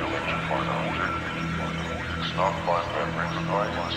electrifying object. It's Stop by memory, but